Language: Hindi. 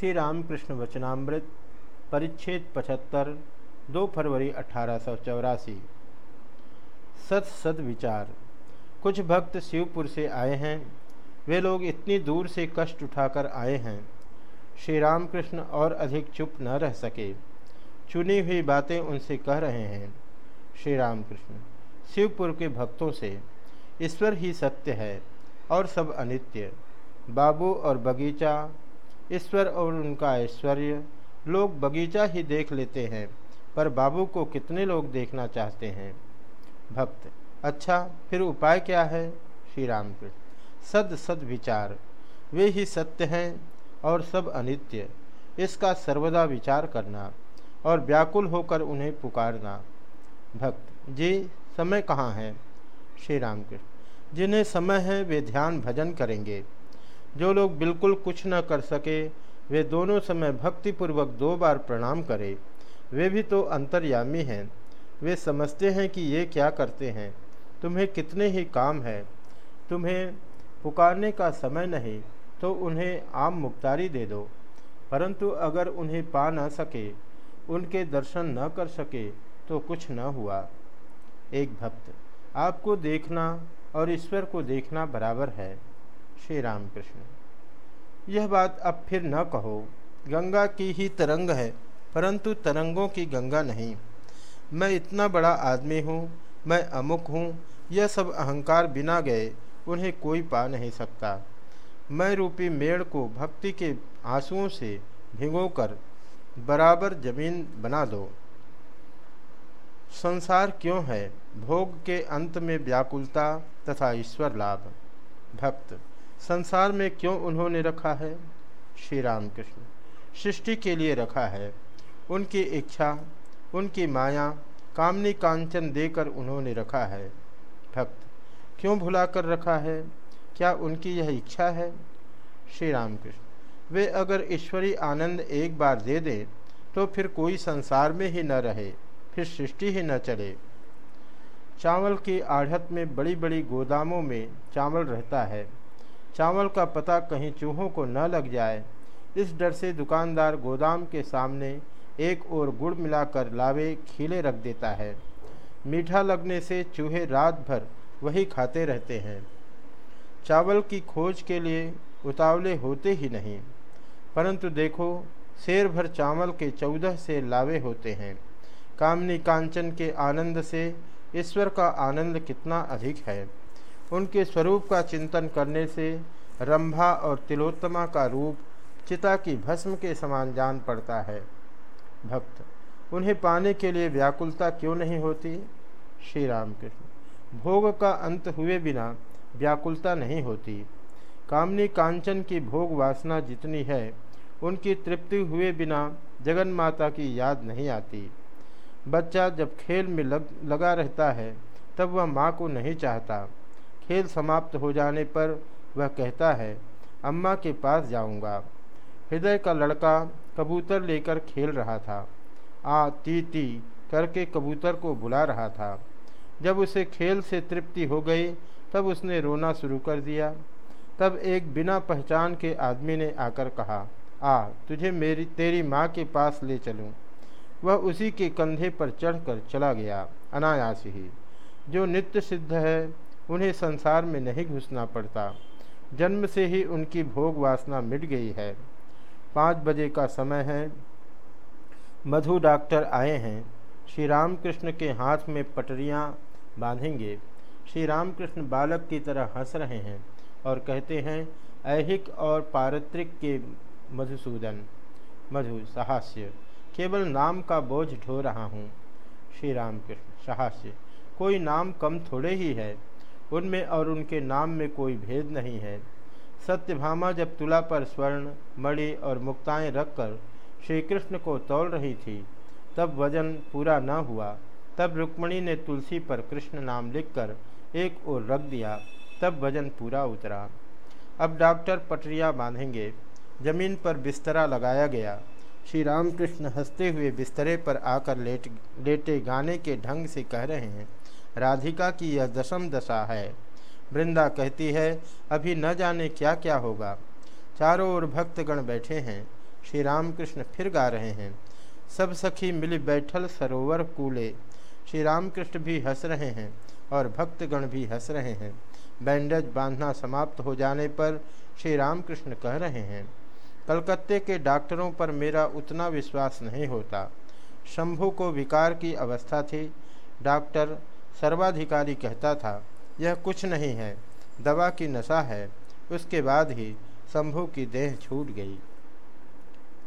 श्री रामकृष्ण वचनामृत, परिच्छेद पचहत्तर, दो फरवरी अठारह सौ चौरासी। सत सद विचार। कुछ भक्त शिवपुर से आए हैं। वे लोग इतनी दूर से कष्ट उठाकर आए हैं। श्री रामकृष्ण और अधिक चुप न रह सके। चुनी हुई बातें उनसे कह रहे हैं श्री रामकृष्ण शिवपुर के भक्तों से। ईश्वर ही सत्य है और सब अनित्य। बाबू और बगीचा ईश्वर और उनका ऐश्वर्य। लोग बगीचा ही देख लेते हैं, पर बाबू को कितने लोग देखना चाहते हैं? भक्त अच्छा फिर उपाय क्या है? श्री राम कृष्ण सद सद विचार। वे ही सत्य हैं और सब अनित्य। इसका सर्वदा विचार करना और व्याकुल होकर उन्हें पुकारना। भक्त, जी, समय कहाँ है? श्री राम कृष्ण जिन्हें समय है, वे ध्यान भजन करेंगे। जो लोग बिल्कुल कुछ न कर सके, वे दोनों समय भक्तिपूर्वक दो बार प्रणाम करें। वे भी तो अंतर्यामी हैं। वे समझते हैं कि ये क्या करते हैं। तुम्हें कितने ही काम है। तुम्हें पुकारने का समय नहीं तो उन्हें आम मुख्तारी दे दो। परंतु अगर उन्हें पा न सके, उनके दर्शन न कर सके तो कुछ न हुआ। एक भक्त, आपको देखना और ईश्वर को देखना बराबर है। श्री राम कृष्ण यह बात अब फिर न कहो। गंगा की ही तरंग है, परंतु तरंगों की गंगा नहीं। मैं इतना बड़ा आदमी हूँ, मैं अमुक हूँ, यह सब अहंकार बिना गए उन्हें कोई पा नहीं सकता। मैं रूपी मेड़ को भक्ति के आंसुओं से भिगोकर बराबर ज़मीन बना दो। संसार क्यों है? भोग के अंत में व्याकुलता तथा ईश्वर लाभ। भक्त संसार में क्यों उन्होंने रखा है? श्री राम कृष्ण सृष्टि के लिए रखा है। उनकी इच्छा, उनकी माया, कामनी कांचन देकर उन्होंने रखा है। भक्त, क्यों भुलाकर रखा है? क्या उनकी यह इच्छा है? श्री राम कृष्ण वे अगर ईश्वरी आनंद एक बार दे दें तो फिर कोई संसार में ही न रहे, फिर सृष्टि ही न चले। चावल की आढ़त में बड़ी बड़ी गोदामों में चावल रहता है। चावल का पता कहीं चूहों को न लग जाए। इस डर से दुकानदार गोदाम के सामने एक और गुड़ मिलाकर लावे खीले रख देता है। मीठा लगने से चूहे रात भर वही खाते रहते हैं। चावल की खोज के लिए उतावले होते ही नहीं, परंतु देखो, शेर भर चावल के चौदह से लावे होते हैं। कामनी कांचन के आनंद से ईश्वर का आनंद कितना अधिक है। उनके स्वरूप का चिंतन करने से रंभा और तिलोत्तमा का रूप चिता की भस्म के समान जान पड़ता है। भक्त, उन्हें पाने के लिए व्याकुलता क्यों नहीं होती? श्री राम कृष्ण भोग का अंत हुए बिना व्याकुलता नहीं होती। कामनी कांचन की भोग वासना जितनी है, उनकी तृप्ति हुए बिना जगन माता की याद नहीं आती। बच्चा जब खेल में लग, लगा रहता है, तब वह माँ को नहीं चाहता। खेल समाप्त हो जाने पर वह कहता है, अम्मा के पास जाऊँगा। हृदय का लड़का कबूतर लेकर खेल रहा था। आ ती ती करके कबूतर को बुला रहा था। जब उसे खेल से तृप्ति हो गई, तब उसने रोना शुरू कर दिया। तब एक बिना पहचान के आदमी ने आकर कहा, आ, तुझे मेरी, तेरी माँ के पास ले चलूँ। वह उसी के कंधे पर चढ़कर चला गया, अनायास ही। जो नित्य सिद्ध है उन्हें संसार में नहीं घुसना पड़ता। जन्म से ही उनकी भोग वासना मिट गई है। पाँच बजे का समय है। मधु डॉक्टर आए हैं। श्री रामकृष्ण के हाथ में पटरियाँ बांधेंगे। श्री रामकृष्ण बालक की तरह हंस रहे हैं और कहते हैं, ऐहिक और पारित्रिक के मधुसूदन। मधु, साहस्य। केवल नाम का बोझ ढो रहा हूँ। श्री रामकृष्ण, साहस्य। कोई नाम कम थोड़े ही है। उनमें और उनके नाम में कोई भेद नहीं है। सत्यभामा जब तुला पर स्वर्ण, मणि और मुक्ताएँ रखकर श्री कृष्ण को तोल रही थी, तब वज़न पूरा न हुआ। तब रुक्मणी ने तुलसी पर कृष्ण नाम लिखकर एक ओर रख दिया, तब वज़न पूरा उतरा। अब डॉक्टर पटरिया बांधेंगे। ज़मीन पर बिस्तरा लगाया गया। श्री रामकृष्ण हँसते हुए बिस्तरे पर आकर लेट, लेटे गाने के ढंग से कह रहे हैं राधिका की यह दशम दशा है। वृंदा कहती है, अभी न जाने क्या क्या होगा। चारों ओर भक्तगण बैठे हैं। श्री रामकृष्ण फिर गा रहे हैं। सब सखी मिली बैठल सरोवर कूले। श्री रामकृष्ण भी हंस रहे हैं और भक्तगण भी हंस रहे हैं। बैंडेज बांधना समाप्त हो जाने पर श्री रामकृष्ण कह रहे हैं, कलकत्ते के डॉक्टरों पर मेरा उतना विश्वास नहीं होता। शंभू को विकार की अवस्था थी। डॉक्टर सर्वाधिकारी कहता था, यह कुछ नहीं है, दवा की नशा है। उसके बाद ही शंभू की देह छूट गई।